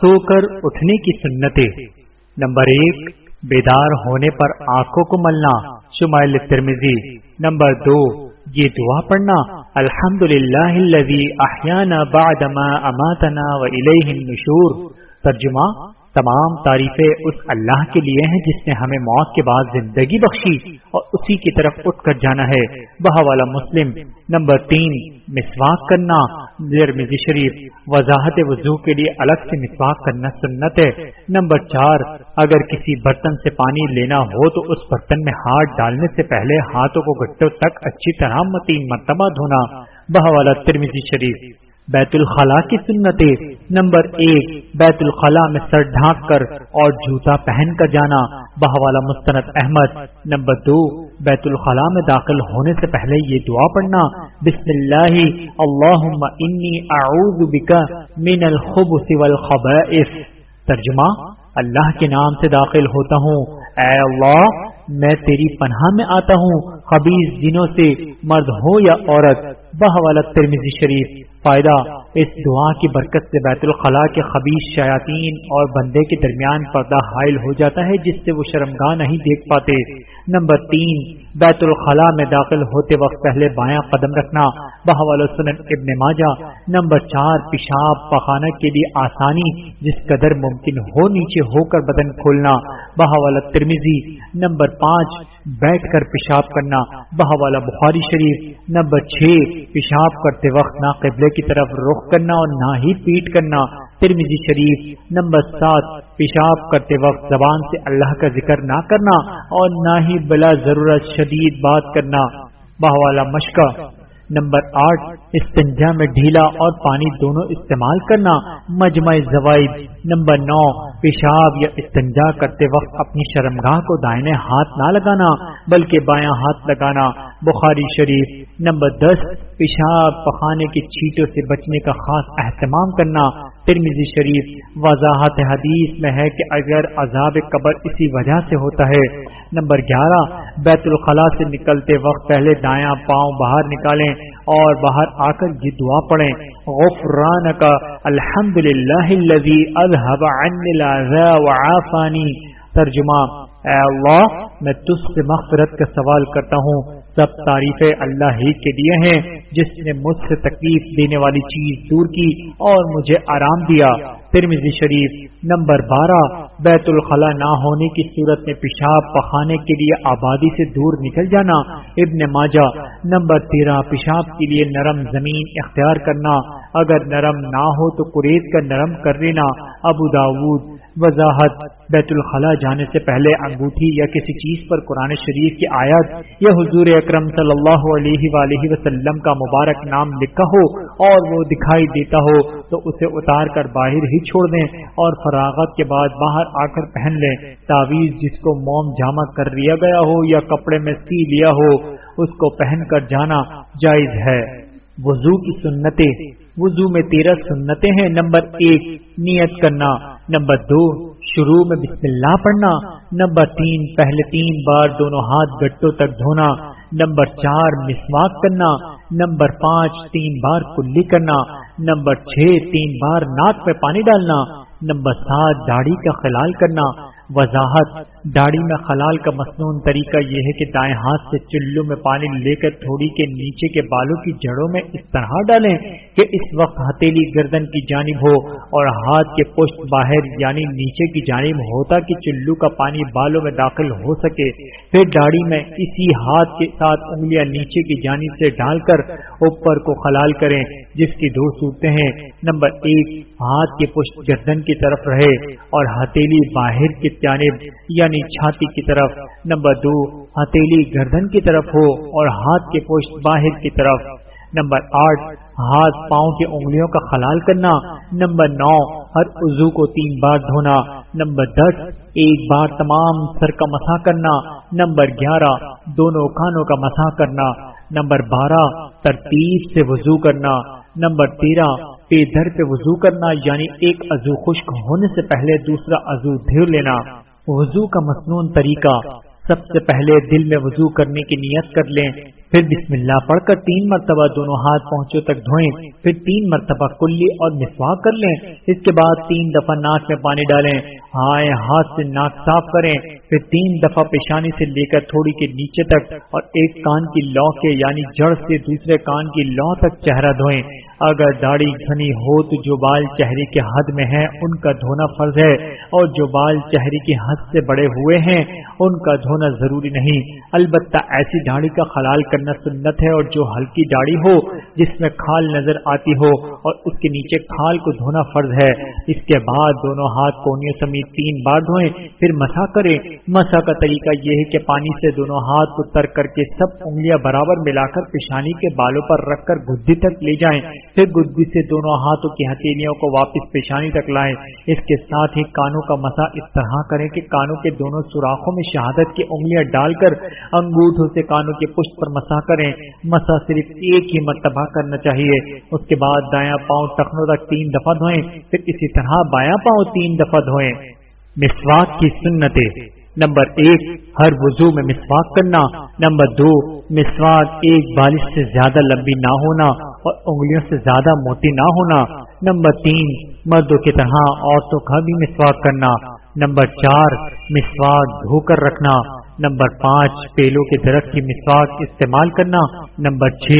سو کر اٹھنے کی سنتیں۔ نمبر ایک، بیدار ہونے پر آنکھوں کو ملنا۔ شمائل ترمیزی نمبر دو، یہ دعا پڑھنا۔ الحمد للہ احیانا بعدما اماتنا و النشور۔ ترجمہ تمام تعریفیں اس اللہ کے لیے ہیں جس نے ہمیں موت کے بعد زندگی بخشی اور اسی کی طرف اٹھ کر جانا ہے۔ بہ والا مسلم، نمبر تین، مسواک کرنا شریف، وضاحت وضو کے لیے الگ سے مسواک کرنا سنت ہے۔ نمبر چار، اگر کسی برتن سے پانی لینا ہو تو اس برتن میں ہاتھ ڈالنے سے پہلے ہاتھوں کو گٹوں تک اچھی طرح متین مرتبہ دھونا۔ بہ والا ترمیزی شریف بیت الخلاء کی سنتیں۔ نمبر ایک، بیت الخلاء میں سر ڈھانک کر اور جوتا پہن کر جانا، بہوالا مستند احمد۔ نمبر دو، بیت الخلاء میں داخل ہونے سے پہلے یہ دعا پڑھنا، بسم اللہ، اللہم انی اعوذ بکا من الخبث والخبائث۔ ترجمہ، اللہ کے نام سے داخل ہوتا ہوں۔ اے اللہ، میں تیری پناہ میں آتا ہوں خبیز دنوں سے مرد ہو یا عورت بہوالا ترمیزی شریف۔ فائدہ، اس دعا کی برکت سے بیت الخلاء کے خبیص شیاطین اور بندے کے درمیان پردہ حائل ہو جاتا ہے، جس سے وہ شرمگاہ نہیں دیکھ پاتے۔ نمبر تین، بیت الخلاء میں داخل ہوتے وقت پہلے بایاں قدم رکھنا۔ بہوال سنن ابن ماجہ۔ نمبر چار، پیشاب پخانا کے لیے آسانی، جس قدر ممکن ہو نیچے ہو کر بدن کھولنا۔ بہوالا ترمیزی نمبر پانچ، بیٹھ کر پیشاب کرنا۔ بہوالا بخاری شریف نمبر چھ۔ پیشاب کرتے وقت نہ قبلے کی طرف رخ کرنا اور نہ ہی پیٹ کرنا۔ ترمیزی شریف نمبر سات۔ پیشاب کرتے وقت زبان سے اللہ کا ذکر نہ کرنا اور نہ ہی بلا ضرورت شدید بات کرنا۔ بہوالا مشکا نمبر آٹھ، استنجا میں ڈھیلا اور پانی دونوں استعمال کرنا، مجمع زوائد۔ نمبر نو، پیشاب یا استنجا کرتے وقت اپنی شرمگاہ کو دائنے ہاتھ نہ لگانا، بلکہ بایاں ہاتھ لگانا۔ بخاری شریف، نمبر دس، پیشاب پخانے کی چیٹوں سے بچنے کا خاص اہتمام کرنا۔ ترمیزی شریف وضاحت حدیث میں ہے کہ اگر عذاب قبر اسی وجہ سے ہوتا ہے، نمبر گیارہ، بیت الخلاء سے نکلتے وقت پہلے دایاں پاؤں باہر نکالیں اور باہر آ کر یہ دعا پڑھیں۔ غفران کا الحمد للہ ترجمہ، اے اللہ، میں تجھ سے مغفرت کا سوال کرتا ہوں۔ سب تعریفیں اللہ ہی کے لیے ہیں، جس نے مجھ سے تکلیف دینے والی چیز دور کی اور مجھے آرام دیا۔ ترمیزی شریف نمبر بارہ، بیت الخلاء نہ ہونے کی صورت میں پیشاب پخانے کے لیے آبادی سے دور نکل جانا۔ ابن ماجہ نمبر تیرہ، پیشاب کے لیے نرم زمین اختیار کرنا۔ اگر نرم نہ ہو تو قریت کا نرم کر لینا۔ ابو داود وضاحت، بیت الخلاء جانے سے پہلے انگوٹھی یا کسی چیز پر قرآن شریف کی آیت یا حضور اکرم صلی اللہ علیہ وآلہ وسلم کا مبارک نام لکھا ہو اور وہ دکھائی دیتا ہو تو اسے اتار کر باہر ہی چھوڑ دیں اور فراغت کے بعد باہر آ کر پہن لیں۔ تعویذ جس کو موم جامع کر لیا گیا ہو یا کپڑے میں سی لیا ہو، اس کو پہن کر جانا جائز ہے۔ وضو کی سنتیں۔ وضو میں تیرہ سنتیں ہیں۔ نمبر ایک، نیت کرنا۔ نمبر دو، شروع میں بسم اللہ پڑھنا۔ نمبر تین، پہلے تین بار دونوں ہاتھ گٹوں تک دھونا۔ نمبر چار، مسواک کرنا۔ نمبر پانچ، تین بار کلی کرنا۔ نمبر چھ، تین بار ناک میں پانی ڈالنا۔ نمبر سات، داڑھی کا خلال کرنا۔ وضاحت داڑھی میں خلال کا مصنون طریقہ یہ ہے کہ دائیں ہاتھ سے چلو میں پانی لے کر تھوڑی کے نیچے کے بالوں کی جڑوں میں اس طرح ڈالیں کہ اس وقت ہتھیلی گردن کی جانب ہو اور ہاتھ کے پشت باہر یعنی نیچے کی جانب ہوتا کہ چلو کا پانی بالوں میں داخل ہو سکے۔ پھر داڑھی میں اسی ہاتھ کے ساتھ انگلیاں نیچے کی جانب سے ڈال کر اوپر کو خلال کریں، جس کی دو صورتیں ہیں۔ نمبر ایک، ہاتھ کے پشت گردن کی طرف رہے اور ہتھیلی باہر کی جانب یعنی یعنی چھاتی کی طرف، نمبر دو، ہتھیلی گردن کی طرف ہو اور ہاتھ کے پوشت باہر کی طرف۔ نمبر آٹھ، ہاتھ پاؤں کی انگلیوں کا خلال کرنا۔ نمبر نو، ہر عضو کو تین بار دھونا۔ نمبر دس، ایک بار تمام سر کا مسا کرنا۔ نمبر گیارہ، دونوں کانوں کا مسا کرنا۔ نمبر بارہ، ترتیب سے وضو کرنا۔ نمبر تیرہ، پے در پہ وضو کرنا یعنی ایک عزو خشک ہونے سے پہلے دوسرا عزو دھیر لینا۔ وضو کا مصنون طریقہ سب سے پہلے دل میں وضو کرنے کی نیت کر لیں، پھر بسم اللہ پڑھ کر تین مرتبہ دونوں ہاتھ پہنچوں تک دھوئیں، پھر تین مرتبہ کلی اور مسواک کر لیں، اس کے بعد تین دفعہ ناک میں پانی ڈالیں ہائے ہاتھ سے ناک صاف کریں، پھر تین دفعہ پیشانی سے لے کر تھوڑی کے نیچے تک اور ایک کان کی لو کے یعنی جڑ سے دوسرے کان کی لو تک چہرہ دھوئیں۔ اگر داڑھی گھنی ہو تو جو بال چہرے کے حد میں ہیں، ان کا دھونا فرض ہے۔ اور جو بال چہرے کی حد سے بڑے ہوئے ہیں، ان کا دھونا ضروری نہیں۔ البتہ ایسی داڑھی کا خلال کرنا سنت ہے اور جو ہلکی داڑھی ہو، جس میں کھال نظر آتی ہو اور اس کے نیچے کھال کو دھونا فرض ہے۔ اس کے بعد دونوں ہاتھ کونیوں سمیت تین بار دھوئیں، پھر مسا کریں۔ مسا کا طریقہ یہ ہے کہ پانی سے دونوں ہاتھ کو تر کر کے سب انگلیاں برابر ملا کر پیشانی کے بالوں پر رکھ کر گدی تک لے جائیں۔ پھر گدی سے دونوں ہاتھوں کی ہتھیلیوں کو واپس پیشانی تک لائیں۔ اس کے ساتھ ہی کانوں کا مسا اس طرح کریں کہ کانوں کے دونوں سوراخوں میں شہادت کی انگلیاں ڈال کر انگوٹھوں سے کانوں کے پشت پر مسا کریں۔ مسا صرف ایک ہی مرتبہ کرنا چاہیے۔ اس کے بعد دایاں پاؤں ٹخنوں تک تین دفعہ دھوئیں۔ پھر اسی طرح بایاں پاؤں تین دفعہ دھوئیں۔ مسواک کی سنتیں۔ نمبر ایک، ہر وضو میں مسواک کرنا. نمبر دو مسواک ایک بالش سے زیادہ لمبی نہ ہونا اور انگلیوں سے زیادہ موٹی نہ ہونا. نمبر تین، مردوں کی طرح عورتوں کا بھی مسواک کرنا. نمبر چار مسواک دھو کر رکھنا. نمبر پانچ، پیلوں کے درخت کی مسواک استعمال کرنا. نمبر چھ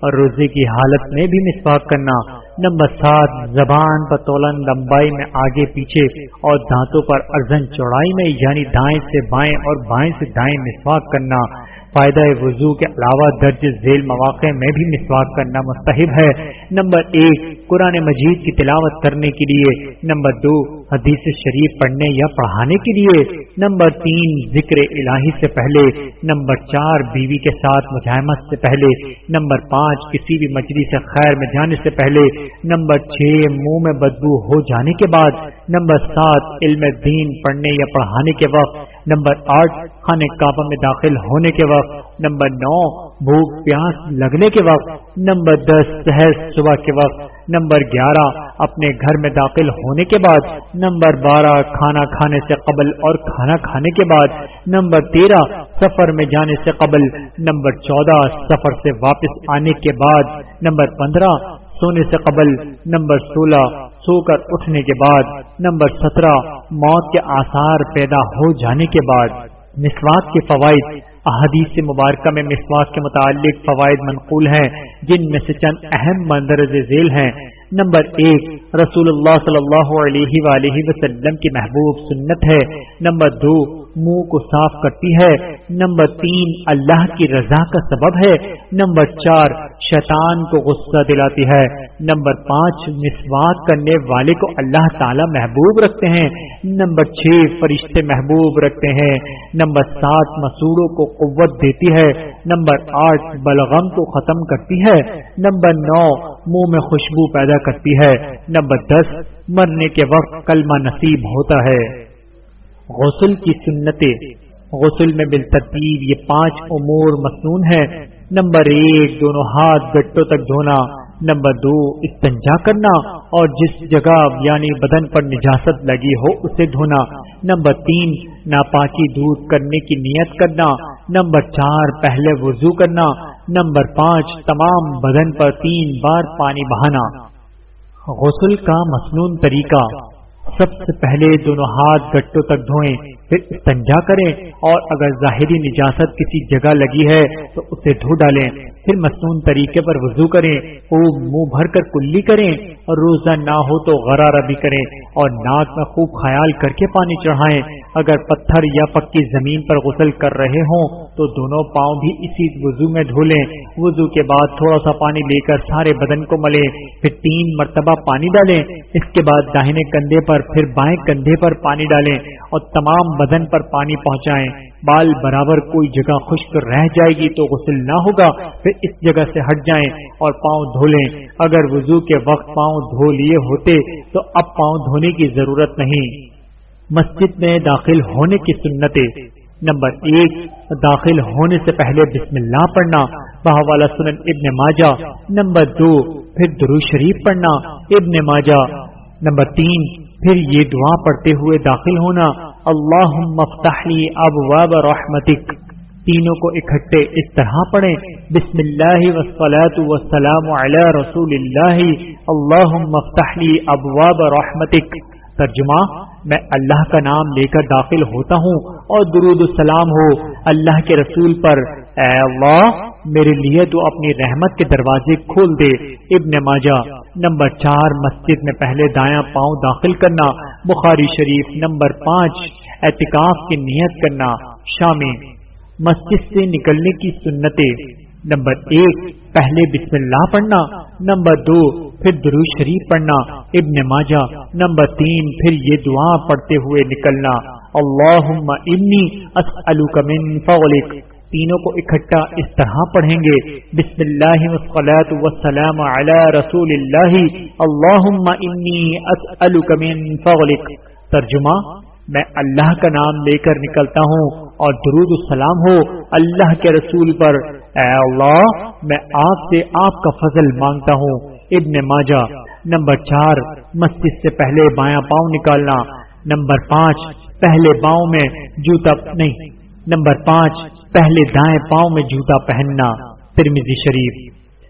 اور روزے کی حالت میں بھی مسواک کرنا نمبر سات زبان پر تولن لمبائی میں آگے پیچھے اور دانتوں پر ارزن چوڑائی میں یعنی دائیں سے بائیں اور بائیں سے دائیں مسواک کرنا۔ فائدہ وضو کے علاوہ درج ذیل مواقع میں بھی مسواک کرنا مستحب ہے۔ نمبر ایک، قرآن مجید کی تلاوت کرنے کے لیے۔ نمبر دو، حدیث شریف پڑھنے یا پڑھانے کے لیے۔ نمبر تین، ذکر الہی سے پہلے۔ نمبر چار، بیوی کے ساتھ مجاہمت سے پہلے۔ نمبر پانچ کسی بھی مچھلی سے خیر میں جانے سے پہلے نمبر چھ منہ میں بدبو ہو جانے کے بعد، نمبر سات علم دین پڑھنے یا پڑھانے کے وقت، نمبر آٹھ خانے کعبہ میں داخل ہونے کے وقت، نمبر نو بھوک پیاس لگنے کے وقت، نمبر دس سہر صبح کے وقت، نمبر گیارہ اپنے گھر میں داخل ہونے کے بعد، نمبر بارہ، کھانا کھانے سے قبل اور کھانا کھانے کے بعد، نمبر تیرہ، سفر میں جانے سے قبل، نمبر چودہ، سفر سے واپس آنے کے بعد، نمبر پندرہ، سونے سے قبل، نمبر سولہ، سو کر اٹھنے کے بعد، نمبر سترہ، موت کے آثار پیدا ہو جانے کے بعد۔ مسواک کے فوائد۔ احادیث مبارکہ میں مسواک کے متعلق فوائد منقول ہیں، جن میں سے چند اہم مندرج ذیل ہیں۔ نمبر ایک، رسول اللہ صلی اللہ علیہ وآلہ وسلم کی محبوب سنت ہے. نمبر دو منہ کو صاف کرتی ہے۔ نمبر تین، اللہ کی رضا کا سبب ہے۔ نمبر چار، شیطان کو غصہ دلاتی ہے۔ نمبر پانچ، مسواک کرنے والے کو اللہ تعالی محبوب رکھتے ہیں۔ نمبر چھ، فرشتے محبوب رکھتے ہیں۔ نمبر سات مسوڑوں کو قوت دیتی ہے۔ نمبر آٹھ، بلغم کو ختم کرتی ہے۔ نمبر نو، منہ میں خوشبو پیدا کرتی ہے۔ نمبر دس، مرنے کے وقت کلمہ نصیب ہوتا ہے۔ غسل کی سنتیں۔ غسل میں بالترتیب یہ پانچ امور مصنون ہے نمبر ایک، دونوں ہاتھ گٹوں تک دھونا۔ نمبر دو، استنجا کرنا۔ اور جس جگہ یعنی بدن پر نجاست لگی ہو، اسے دھونا۔ نمبر تین، ناپاکی دور کرنے کی نیت کرنا۔ نمبر چار، پہلے وضو کرنا۔ نمبر پانچ، تمام بدن پر تین بار پانی بہانا۔ غسل کا مصنون طریقہ۔ سب سے پہلے دونوں ہاتھ گٹوں تک دھوئیں، پھر استنجا کریں، اور اگر ظاہری نجاست کسی جگہ لگی ہے تو اسے دھو ڈالیں۔ پھر مصنون طریقے پر وضو کریں۔ خوب منہ بھر کر کلی کریں، اور روزہ نہ ہو تو غرارہ بھی کریں، اور ناک میں خوب خیال کر کے پانی چڑھائیں۔ اگر پتھر یا پکی زمین پر غسل کر رہے ہوں تو دونوں پاؤں بھی اسی وضو میں دھو لیں۔ وضو کے بعد تھوڑا سا پانی لے کر سارے بدن کو ملیں۔ پھر تین مرتبہ پانی ڈالیں۔ اس کے بعد داہنے کندھے پر پھر بائیں کندھے پر پانی ڈالیں اور تمام بدن پر پانی پہنچائیں۔ بال برابر کوئی جگہ خشک رہ جائے گی تو غسل نہ ہوگا، پھر اس جگہ سے ہٹ جائیں اور پاؤں دھو لیں۔ اگر وضو کے وقت پاؤں دھو لیے ہوتے تو اب پاؤں دھونے کی ضرورت نہیں۔ مسجد میں داخل ہونے کی سنتیں۔ نمبر ایک، داخل ہونے سے پہلے بسم اللہ پڑھنا، بہوالا سنن ابن ماجہ۔ نمبر دو، پھر درو شریف پڑھنا، ابن ماجہ۔ نمبر تین پھر یہ دعا پڑھتے ہوئے داخل ہونا اللہ مفتحلی اب واب رحمتک. تینوں کو اکٹھے اس طرح پڑھیں، بسم اللہ وسلاۃ وسلام علی رسول اللہ اللہ مفتحلی ابواب رحمتک. ترجمہ، میں اللہ کا نام لے کر داخل ہوتا ہوں اور درود السلام ہو اللہ کے رسول پر، اے اللہ! میرے لیے تو اپنی رحمت کے دروازے کھول دے۔ ابن ماجہ، نمبر چار، مسجد میں پہلے دایاں پاؤں داخل کرنا۔ بخاری شریف، نمبر پانچ احتکاف کی نیت کرنا۔ شامل مسجد سے نکلنے کی سنتیں۔ نمبر ایک، پہلے بسم اللہ پڑھنا۔ نمبر دو، پھر درو شریف پڑھنا۔ ابن ماجہ، نمبر تین، پھر یہ دعا پڑھتے ہوئے نکلنا۔ اللہ من فضلک۔ تینوں کو اکٹھا اس طرح پڑھیں گے، بسم اللہ وسلات وسلام علی رسول اللہ اللہ من فضلک۔ ترجمہ، میں اللہ کا نام لے کر نکلتا ہوں اور درود السلام ہو اللہ کے رسول پر۔ اے اللہ، میں آپ سے آپ کا فضل مانگتا ہوں۔ ابن ماجہ، نمبر چار، مسجد سے پہلے بایاں پاؤں نکالنا۔ نمبر پانچ، پہلے پاؤں میں جوتا نہیں۔ نمبر پانچ پہلے دائیں پاؤں میں جوتا پہننا ترمیزی شریف۔